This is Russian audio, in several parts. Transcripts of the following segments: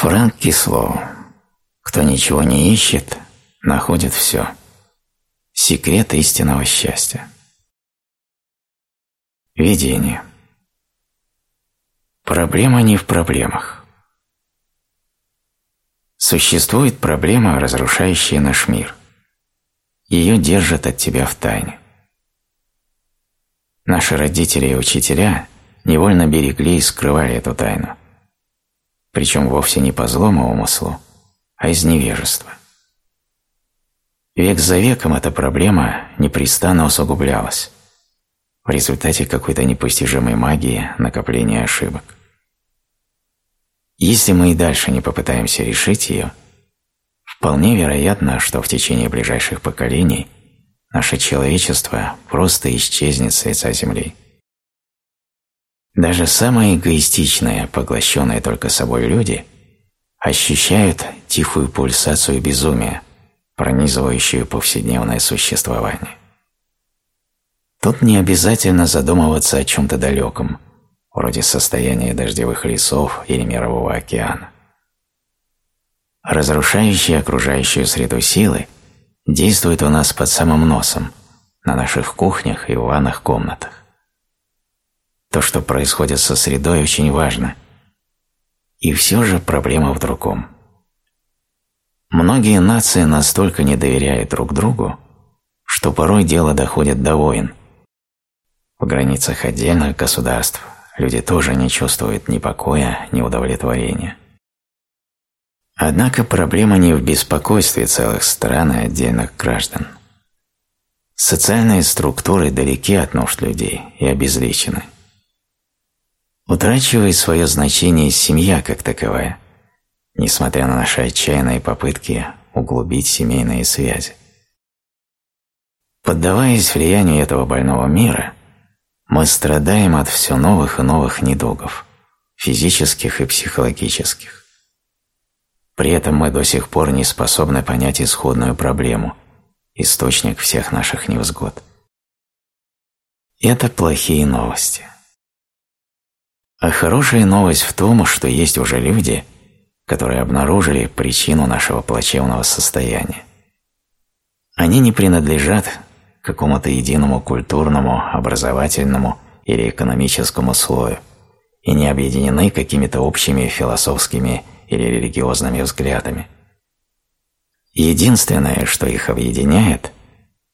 Франк Кислоу. Кто ничего не ищет, находит все. Секрет истинного счастья. Видение. Проблема не в проблемах. Существует проблема, разрушающая наш мир. Ее держат от тебя в тайне. Наши родители и учителя невольно берегли и скрывали эту тайну. Причем вовсе не по злому умыслу, а из невежества. Век за веком эта проблема непрестанно усугублялась в результате какой-то непостижимой магии накопления ошибок. Если мы и дальше не попытаемся решить ее, вполне вероятно, что в течение ближайших поколений наше человечество просто исчезнет с лица Земли. Даже самые эгоистичные, поглощенные только собой люди ощущают тихую пульсацию безумия, пронизывающую повседневное существование. Тут не обязательно задумываться о чем-то далеком, вроде состояния дождевых лесов или мирового океана. Разрушающие окружающую среду силы действуют у нас под самым носом, на наших кухнях и ванных комнатах. То, что происходит со средой, очень важно. И все же проблема в другом. Многие нации настолько не доверяют друг другу, что порой дело доходит до войн. В границах отдельных государств люди тоже не чувствуют ни покоя, ни удовлетворения. Однако проблема не в беспокойстве целых стран и отдельных граждан. Социальные структуры далеки от нужд людей и обезличены. Утрачивает свое значение семья как таковая, несмотря на наши отчаянные попытки углубить семейные связи. Поддаваясь влиянию этого больного мира, мы страдаем от все новых и новых недугов, физических и психологических. При этом мы до сих пор не способны понять исходную проблему, источник всех наших невзгод. Это плохие новости. А хорошая новость в том, что есть уже люди, которые обнаружили причину нашего плачевного состояния. Они не принадлежат какому-то единому культурному, образовательному или экономическому слою и не объединены какими-то общими философскими или религиозными взглядами. Единственное, что их объединяет,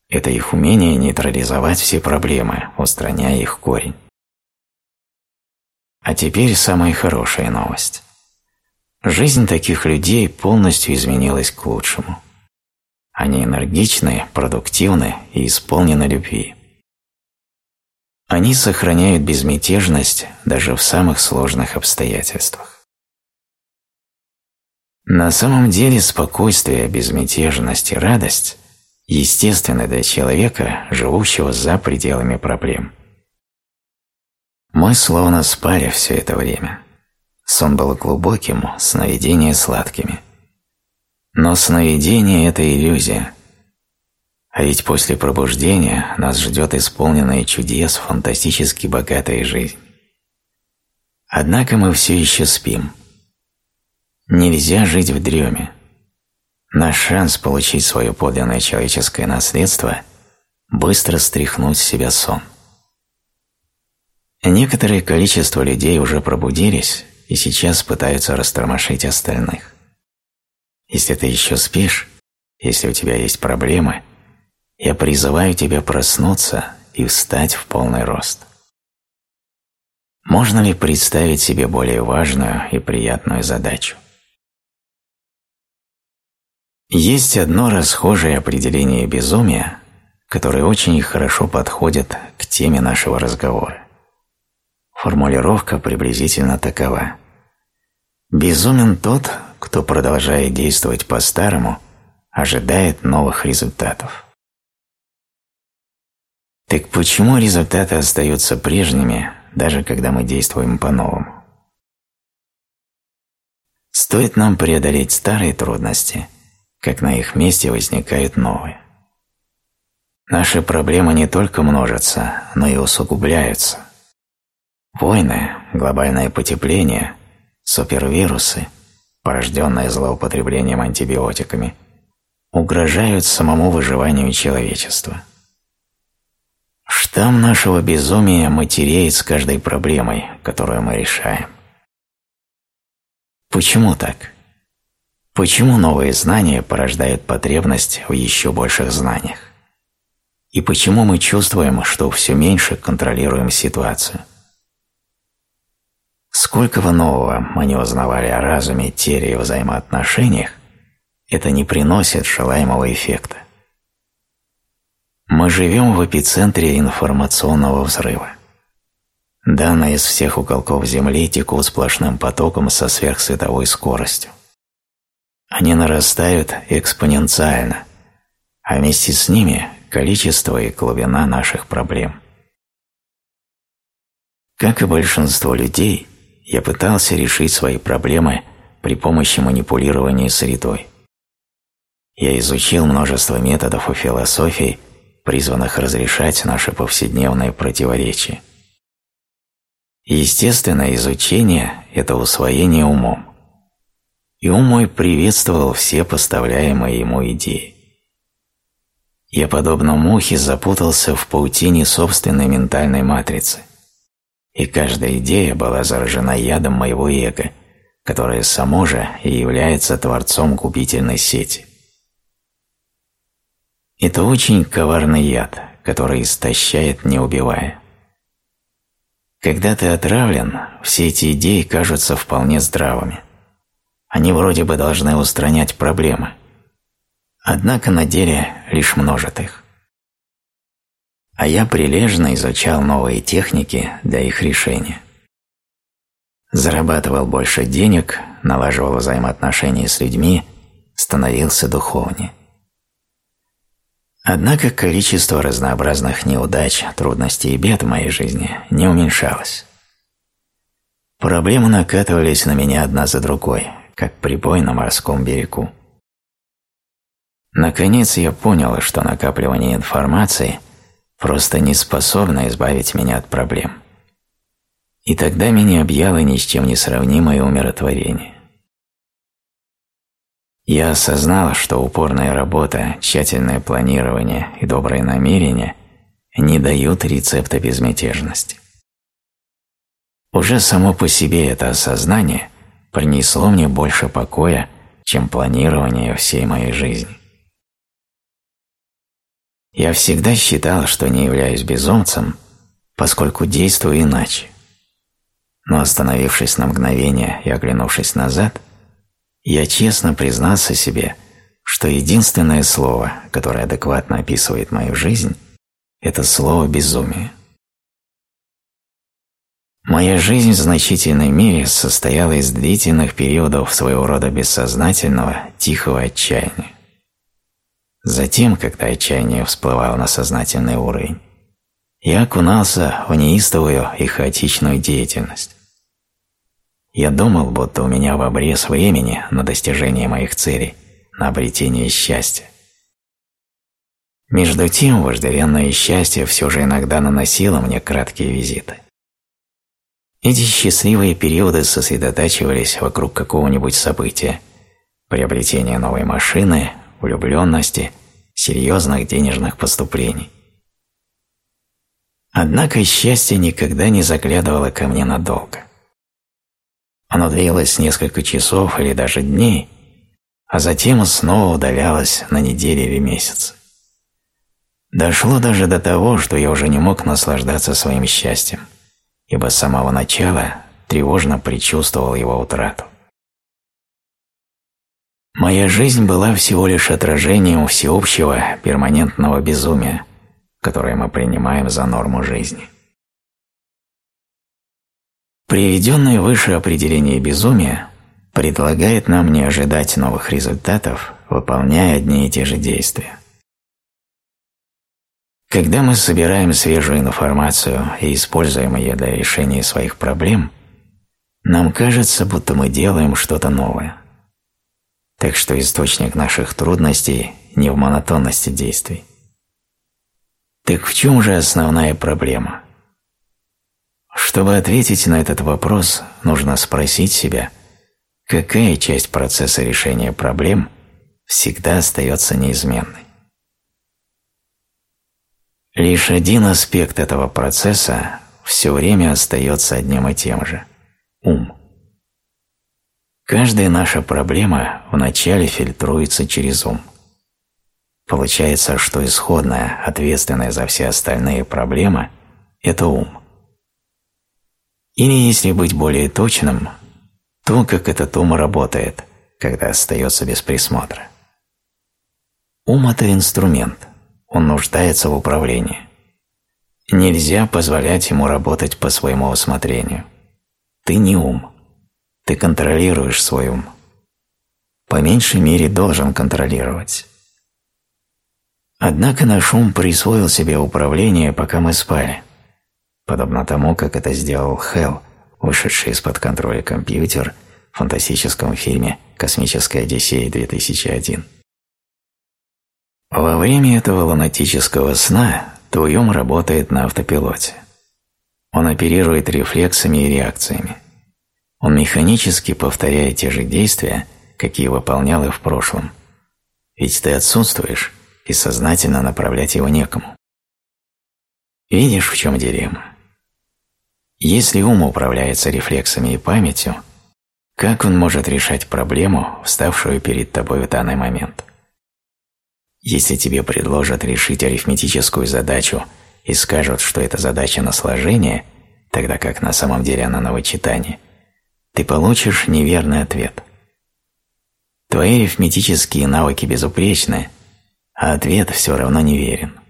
это их умение нейтрализовать все проблемы, устраняя их корень. А теперь самая хорошая новость. Жизнь таких людей полностью изменилась к лучшему. Они энергичны, продуктивны и исполнены любви. Они сохраняют безмятежность даже в самых сложных обстоятельствах. На самом деле спокойствие, безмятежность и радость естественны для человека, живущего за пределами проблем. Мы словно спали все это время. Сон был глубоким, сновидения сладкими. Но сновидение – это иллюзия. А ведь после пробуждения нас ждет исполненная чудес фантастически богатая жизнь. Однако мы все еще спим. Нельзя жить в дреме. Наш шанс получить свое подлинное человеческое наследство – быстро стряхнуть с себя сон. Некоторое количество людей уже пробудились и сейчас пытаются растормошить остальных. Если ты еще спишь, если у тебя есть проблемы, я призываю тебя проснуться и встать в полный рост. Можно ли представить себе более важную и приятную задачу? Есть одно расхожее определение безумия, которое очень хорошо подходит к теме нашего разговора. Формулировка приблизительно такова. Безумен тот, кто, продолжая действовать по-старому, ожидает новых результатов. Так почему результаты остаются прежними, даже когда мы действуем по-новому? Стоит нам преодолеть старые трудности, как на их месте возникают новые. Наши проблемы не только множатся, но и усугубляются. Войны, глобальное потепление, супервирусы, порожденные злоупотреблением антибиотиками, угрожают самому выживанию человечества. Штамм нашего безумия матереет с каждой проблемой, которую мы решаем. Почему так? Почему новые знания порождают потребность в еще больших знаниях? И почему мы чувствуем, что все меньше контролируем ситуацию? Сколько бы нового мы не узнавали о разуме, теле и взаимоотношениях, это не приносит желаемого эффекта. Мы живем в эпицентре информационного взрыва. Данные из всех уголков Земли текут сплошным потоком со сверхсветовой скоростью. Они нарастают экспоненциально, а вместе с ними количество и глубина наших проблем. Как и большинство людей, я пытался решить свои проблемы при помощи манипулирования средой. Я изучил множество методов и философий, призванных разрешать наши повседневные противоречия. Естественное изучение – это усвоение умом. И ум мой приветствовал все поставляемые ему идеи. Я, подобно мухе, запутался в паутине собственной ментальной матрицы – и каждая идея была заражена ядом моего эго, которое само же и является творцом губительной сети. Это очень коварный яд, который истощает, не убивая. Когда ты отравлен, все эти идеи кажутся вполне здравыми. Они вроде бы должны устранять проблемы. Однако на деле лишь множат их а я прилежно изучал новые техники для их решения. Зарабатывал больше денег, налаживал взаимоотношения с людьми, становился духовнее. Однако количество разнообразных неудач, трудностей и бед в моей жизни не уменьшалось. Проблемы накатывались на меня одна за другой, как прибой на морском берегу. Наконец я понял, что накапливание информации просто не способна избавить меня от проблем. И тогда меня объяло ни с чем не сравнимое умиротворение. Я осознал, что упорная работа, тщательное планирование и добрые намерения не дают рецепта безмятежности. Уже само по себе это осознание принесло мне больше покоя, чем планирование всей моей жизни. Я всегда считал, что не являюсь безумцем, поскольку действую иначе. Но остановившись на мгновение и оглянувшись назад, я честно признался себе, что единственное слово, которое адекватно описывает мою жизнь, это слово «безумие». Моя жизнь в значительной мере состояла из длительных периодов своего рода бессознательного, тихого отчаяния. Затем, когда отчаяние всплывало на сознательный уровень, я окунался в неистовую и хаотичную деятельность. Я думал, будто у меня в обрез времени на достижение моих целей, на обретение счастья. Между тем, вожделенное счастье все же иногда наносило мне краткие визиты. Эти счастливые периоды сосредотачивались вокруг какого-нибудь события, приобретения новой машины, влюбленности, серьезных денежных поступлений. Однако счастье никогда не заглядывало ко мне надолго. Оно длилось несколько часов или даже дней, а затем снова удалялось на недели или месяцы. Дошло даже до того, что я уже не мог наслаждаться своим счастьем, ибо с самого начала тревожно предчувствовал его утрату. Моя жизнь была всего лишь отражением всеобщего перманентного безумия, которое мы принимаем за норму жизни. Приведенное выше определение безумия предлагает нам не ожидать новых результатов, выполняя одни и те же действия. Когда мы собираем свежую информацию и используем ее для решения своих проблем, нам кажется, будто мы делаем что-то новое – так что источник наших трудностей не в монотонности действий. Так в чем же основная проблема? Чтобы ответить на этот вопрос, нужно спросить себя, какая часть процесса решения проблем всегда остается неизменной. Лишь один аспект этого процесса все время остается одним и тем же – ум. Каждая наша проблема вначале фильтруется через ум. Получается, что исходная, ответственная за все остальные проблемы – это ум. Или, если быть более точным, то, как этот ум работает, когда остается без присмотра. Ум – это инструмент, он нуждается в управлении. Нельзя позволять ему работать по своему усмотрению. Ты не ум. Ты контролируешь свой ум. По меньшей мере должен контролировать. Однако наш ум присвоил себе управление, пока мы спали, подобно тому, как это сделал Хелл, вышедший из-под контроля компьютер в фантастическом фильме «Космическая Одиссея 2001». Во время этого лунатического сна твой ум работает на автопилоте. Он оперирует рефлексами и реакциями. Он механически повторяет те же действия, какие выполнял и в прошлом. Ведь ты отсутствуешь, и сознательно направлять его некому. Видишь, в чем дилемма? Если ум управляется рефлексами и памятью, как он может решать проблему, вставшую перед тобой в данный момент? Если тебе предложат решить арифметическую задачу и скажут, что это задача на сложение, тогда как на самом деле она на вычитание, ты получишь неверный ответ. Твои арифметические навыки безупречны, а ответ все равно неверен.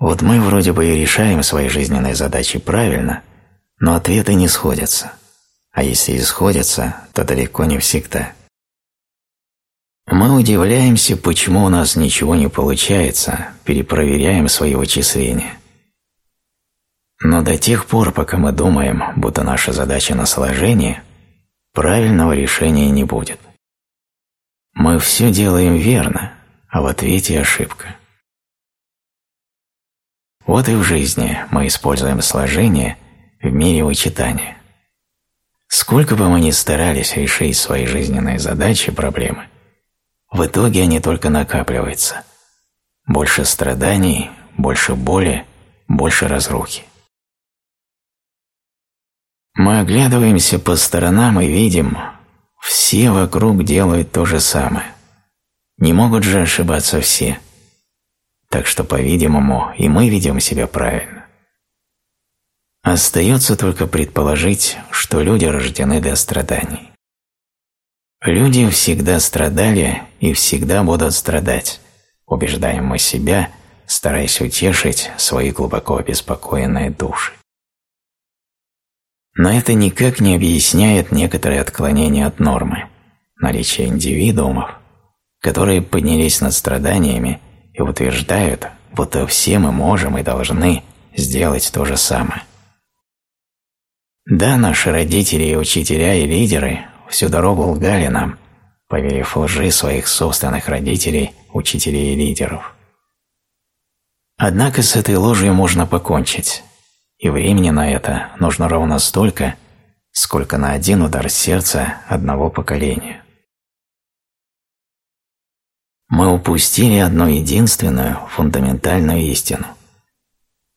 Вот мы вроде бы и решаем свои жизненные задачи правильно, но ответы не сходятся. А если и сходятся, то далеко не всегда. Мы удивляемся, почему у нас ничего не получается, перепроверяем свои вычисления. Но до тех пор, пока мы думаем, будто наша задача на сложение, правильного решения не будет. Мы все делаем верно, а в ответе ошибка. Вот и в жизни мы используем сложение в мире вычитания. Сколько бы мы ни старались решить свои жизненные задачи и проблемы, в итоге они только накапливаются. Больше страданий, больше боли, больше разрухи. Мы оглядываемся по сторонам и видим, все вокруг делают то же самое. Не могут же ошибаться все – так что, по-видимому, и мы ведем себя правильно. Остается только предположить, что люди рождены для страданий. Люди всегда страдали и всегда будут страдать, убеждаем мы себя, стараясь утешить свои глубоко обеспокоенные души. Но это никак не объясняет некоторые отклонения от нормы, наличие индивидуумов, которые поднялись над страданиями и утверждают, будто все мы можем и должны сделать то же самое. Да, наши родители и учителя и лидеры всю дорогу лгали нам, поверив лжи своих собственных родителей, учителей и лидеров. Однако с этой ложью можно покончить, и времени на это нужно ровно столько, сколько на один удар сердца одного поколения мы упустили одну единственную фундаментальную истину.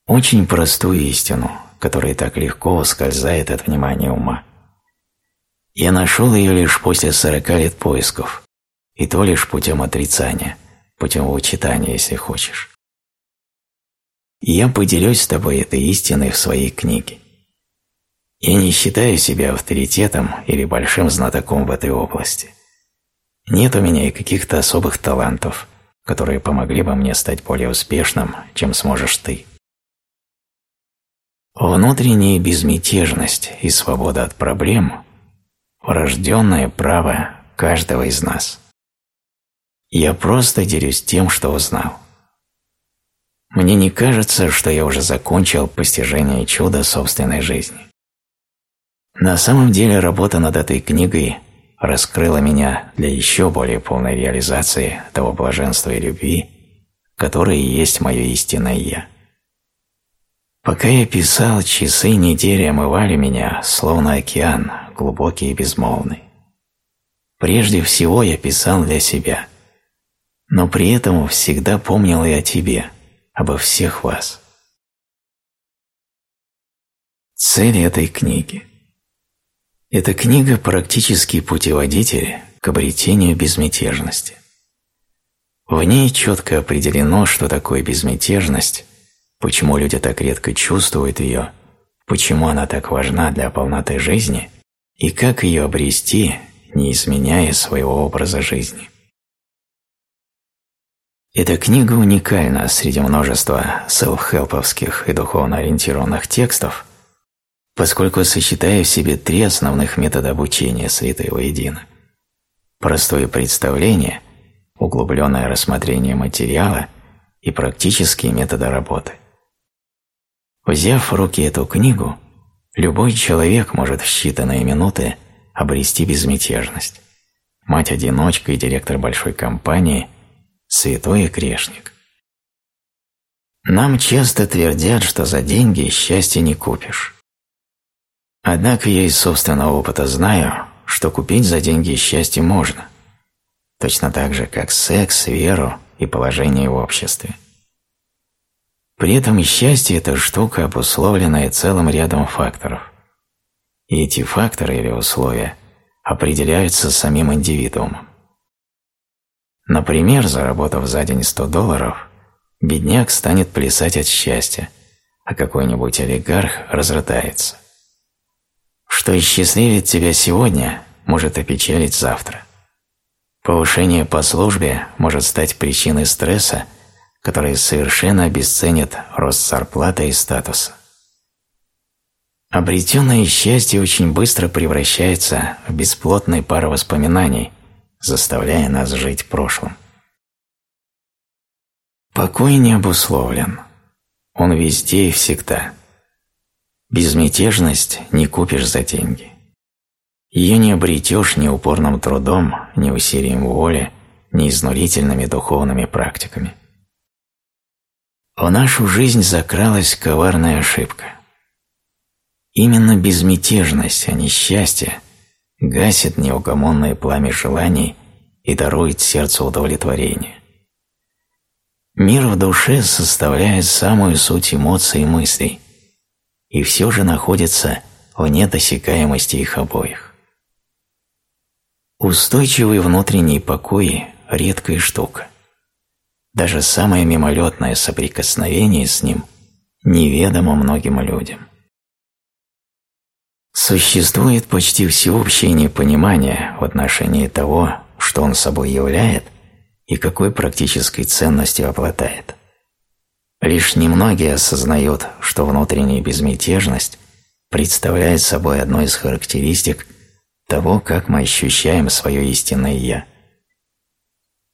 Очень простую истину, которая так легко ускользает от внимания ума. Я нашел ее лишь после сорока лет поисков, и то лишь путем отрицания, путем вычитания, если хочешь. Я поделюсь с тобой этой истиной в своей книге. Я не считаю себя авторитетом или большим знатоком в этой области – нет у меня и каких-то особых талантов, которые помогли бы мне стать более успешным, чем сможешь ты. Внутренняя безмятежность и свобода от проблем – врожденное право каждого из нас. Я просто делюсь тем, что узнал. Мне не кажется, что я уже закончил постижение чуда собственной жизни. На самом деле работа над этой книгой раскрыла меня для еще более полной реализации того блаженства и любви, которое и есть мое истинное «Я». Пока я писал, часы недели омывали меня, словно океан, глубокий и безмолвный. Прежде всего я писал для себя, но при этом всегда помнил и о тебе, обо всех вас. Цель этой книги Эта книга – практический путеводитель к обретению безмятежности. В ней четко определено, что такое безмятежность, почему люди так редко чувствуют ее, почему она так важна для полноты жизни и как ее обрести, не изменяя своего образа жизни. Эта книга уникальна среди множества селф-хелповских и духовно ориентированных текстов, поскольку сочетая в себе три основных метода обучения, слитые воедино. Простое представление, углубленное рассмотрение материала и практические методы работы. Взяв в руки эту книгу, любой человек может в считанные минуты обрести безмятежность. Мать-одиночка и директор большой компании, святой и грешник. Нам часто твердят, что за деньги счастье не купишь. Однако я из собственного опыта знаю, что купить за деньги счастье можно, точно так же, как секс, веру и положение в обществе. При этом счастье – это штука, обусловленная целым рядом факторов. И эти факторы или условия определяются самим индивидуумом. Например, заработав за день 100 долларов, бедняк станет плясать от счастья, а какой-нибудь олигарх разрыдается. Что исчастливит тебя сегодня, может опечалить завтра. Повышение по службе может стать причиной стресса, который совершенно обесценит рост зарплаты и статуса. Обретенное счастье очень быстро превращается в бесплотный пар воспоминаний, заставляя нас жить прошлым. Покой не обусловлен. Он везде и всегда – Безмятежность не купишь за деньги. Ее не обретешь ни упорным трудом, ни усилием воли, ни изнурительными духовными практиками. В нашу жизнь закралась коварная ошибка. Именно безмятежность, а не счастье, гасит неугомонное пламя желаний и дарует сердцу удовлетворение. Мир в душе составляет самую суть эмоций и мыслей, и все же находится вне досягаемости их обоих. Устойчивый внутренний покой – редкая штука. Даже самое мимолетное соприкосновение с ним неведомо многим людям. Существует почти всеобщее непонимание в отношении того, что он собой являет и какой практической ценностью обладает. Лишь немногие осознают, что внутренняя безмятежность представляет собой одну из характеристик того, как мы ощущаем свое истинное «я».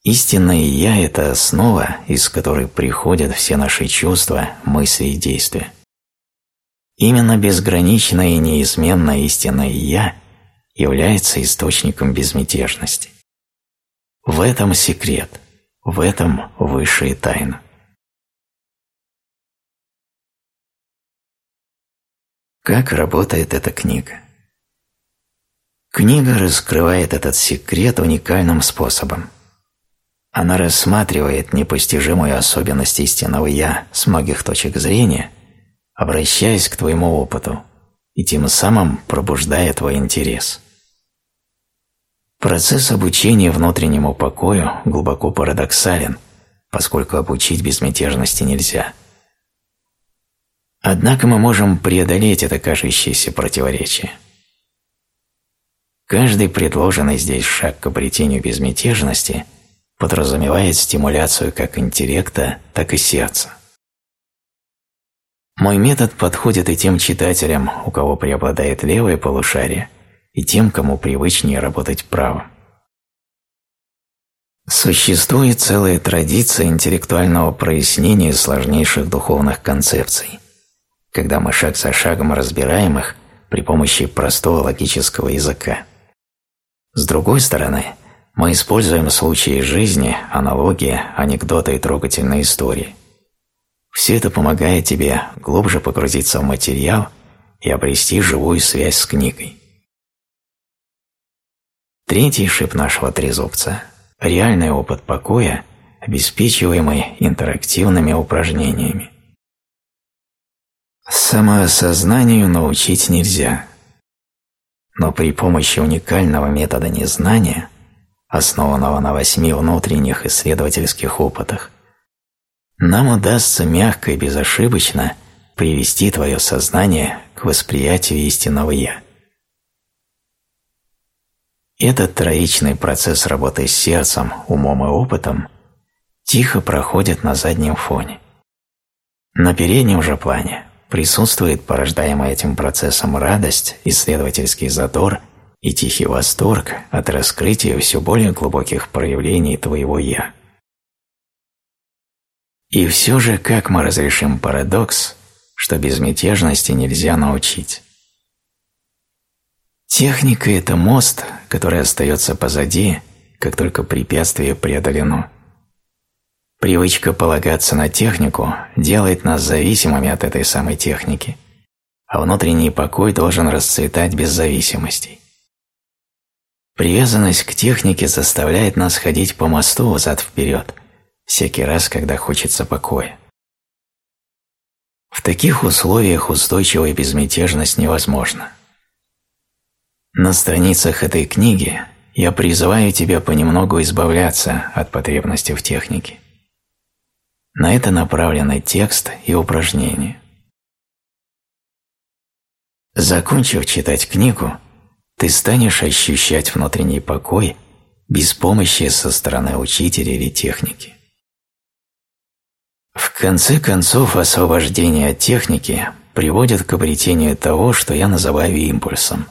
Истинное «я» – это основа, из которой приходят все наши чувства, мысли и действия. Именно безграничное и неизменное истинное «я» является источником безмятежности. В этом секрет, в этом высшая тайна. Как работает эта книга? Книга раскрывает этот секрет уникальным способом. Она рассматривает непостижимую особенность истинного «я» с многих точек зрения, обращаясь к твоему опыту, и тем самым пробуждая твой интерес. Процесс обучения внутреннему покою глубоко парадоксален, поскольку обучить безмятежности нельзя – Однако мы можем преодолеть это кажущееся противоречие. Каждый предложенный здесь шаг к обретению безмятежности подразумевает стимуляцию как интеллекта, так и сердца. Мой метод подходит и тем читателям, у кого преобладает левое полушарие, и тем, кому привычнее работать правым. Существует целая традиция интеллектуального прояснения сложнейших духовных концепций когда мы шаг за шагом разбираем их при помощи простого логического языка. С другой стороны, мы используем случаи жизни, аналогии, анекдоты и трогательные истории. Все это помогает тебе глубже погрузиться в материал и обрести живую связь с книгой. Третий шип нашего трезубца – реальный опыт покоя, обеспечиваемый интерактивными упражнениями. Самоосознанию научить нельзя, но при помощи уникального метода незнания, основанного на восьми внутренних исследовательских опытах, нам удастся мягко и безошибочно привести твое сознание к восприятию истинного «Я». Этот троичный процесс работы с сердцем, умом и опытом тихо проходит на заднем фоне. На переднем же плане присутствует порождаемая этим процессом радость, исследовательский задор и тихий восторг от раскрытия все более глубоких проявлений твоего «Я». И все же, как мы разрешим парадокс, что безмятежности нельзя научить? Техника – это мост, который остается позади, как только препятствие преодолено. Привычка полагаться на технику делает нас зависимыми от этой самой техники, а внутренний покой должен расцветать без зависимостей. Привязанность к технике заставляет нас ходить по мосту взад-вперед, всякий раз, когда хочется покоя. В таких условиях устойчивая безмятежность невозможна. На страницах этой книги я призываю тебя понемногу избавляться от потребности в технике. На это направлены текст и упражнения. Закончив читать книгу, ты станешь ощущать внутренний покой без помощи со стороны учителя или техники. В конце концов, освобождение от техники приводит к обретению того, что я называю импульсом.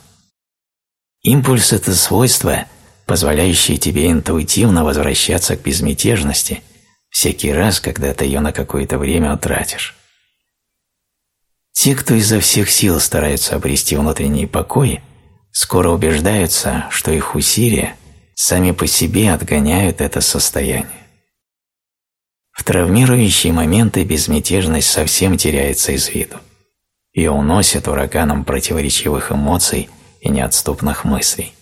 Импульс – это свойство, позволяющее тебе интуитивно возвращаться к безмятежности всякий раз, когда ты ее на какое-то время утратишь. Те, кто изо всех сил стараются обрести внутренний покой, скоро убеждаются, что их усилия сами по себе отгоняют это состояние. В травмирующие моменты безмятежность совсем теряется из виду. Ее уносит ураганом противоречивых эмоций и неотступных мыслей.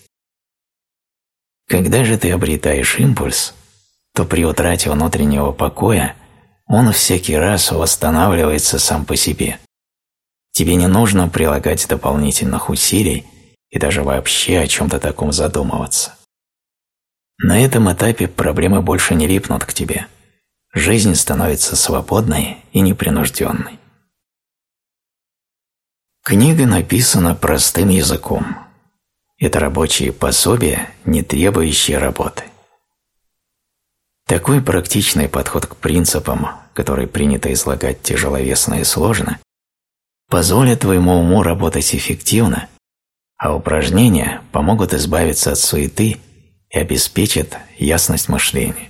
Когда же ты обретаешь импульс, то при утрате внутреннего покоя он всякий раз восстанавливается сам по себе. Тебе не нужно прилагать дополнительных усилий и даже вообще о чем-то таком задумываться. На этом этапе проблемы больше не липнут к тебе – жизнь становится свободной и непринужденной. Книга написана простым языком. Это рабочие пособия, не требующие работы. Такой практичный подход к принципам, который принято излагать тяжеловесно и сложно, позволит твоему уму работать эффективно, а упражнения помогут избавиться от суеты и обеспечат ясность мышления.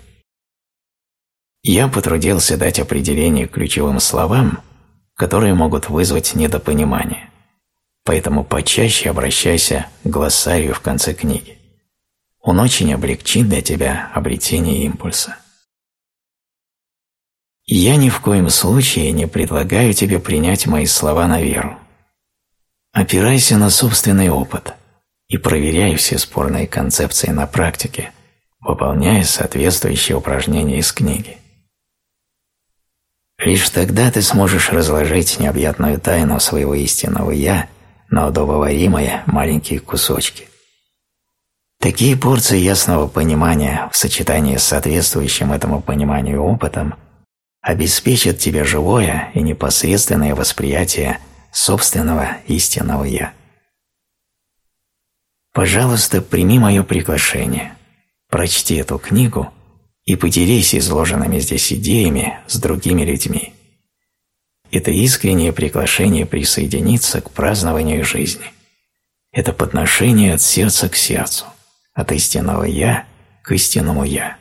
Я потрудился дать определение ключевым словам, которые могут вызвать недопонимание. Поэтому почаще обращайся к глоссарию в конце книги. Он очень облегчит для тебя обретение импульса. Я ни в коем случае не предлагаю тебе принять мои слова на веру. Опирайся на собственный опыт и проверяй все спорные концепции на практике, выполняя соответствующие упражнения из книги. Лишь тогда ты сможешь разложить необъятную тайну своего истинного «я» на удобоваримые маленькие кусочки. Такие порции ясного понимания в сочетании с соответствующим этому пониманию опытом обеспечат тебе живое и непосредственное восприятие собственного истинного «я». Пожалуйста, прими мое приглашение, прочти эту книгу – и поделись изложенными здесь идеями с другими людьми. Это искреннее приглашение присоединиться к празднованию жизни. Это подношение от сердца к сердцу, от истинного «я» к истинному «я».